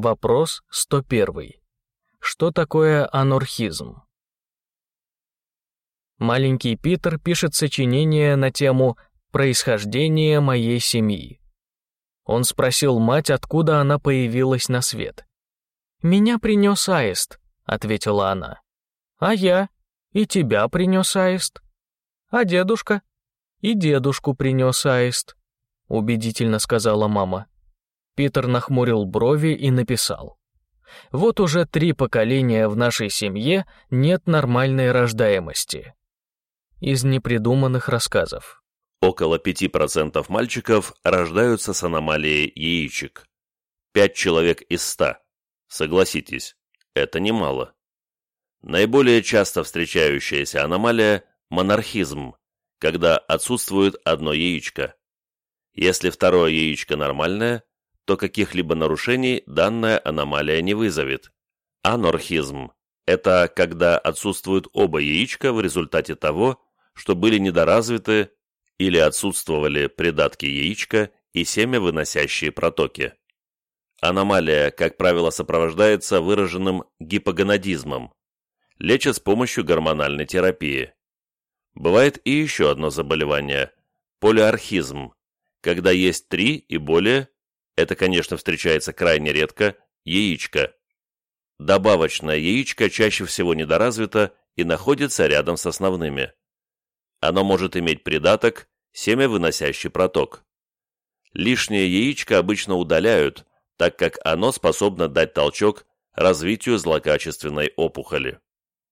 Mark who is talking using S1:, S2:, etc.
S1: Вопрос 101. Что такое анархизм? Маленький Питер пишет сочинение на тему «Происхождение моей семьи». Он спросил мать, откуда она появилась на свет. «Меня принес аист», — ответила она. «А я? И тебя принес аист. А дедушка? И дедушку принес аист», — убедительно сказала мама. Питер нахмурил брови и написал. «Вот уже три поколения в нашей семье нет нормальной рождаемости». Из непридуманных рассказов.
S2: Около 5% мальчиков рождаются с аномалией яичек. Пять человек из ста. Согласитесь, это немало. Наиболее часто встречающаяся аномалия – монархизм, когда отсутствует одно яичко. Если второе яичко нормальное, то каких-либо нарушений данная аномалия не вызовет. Анорхизм – это когда отсутствуют оба яичка в результате того, что были недоразвиты или отсутствовали придатки яичка и семя выносящие протоки. Аномалия, как правило, сопровождается выраженным гипогонадизмом. Лечат с помощью гормональной терапии. Бывает и еще одно заболевание – полиархизм, когда есть три и более это, конечно, встречается крайне редко, яичко. Добавочное яичко чаще всего недоразвито и находится рядом с основными. Оно может иметь придаток семя-выносящий проток. Лишнее яичко обычно удаляют, так как оно способно дать толчок развитию злокачественной опухоли.